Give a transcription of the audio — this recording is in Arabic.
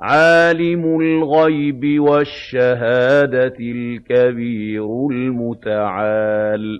عَالِمُ الْغَيْبِ وَالشَّهَادَةِ الْكَبِيرُ الْمُتَعَالِ.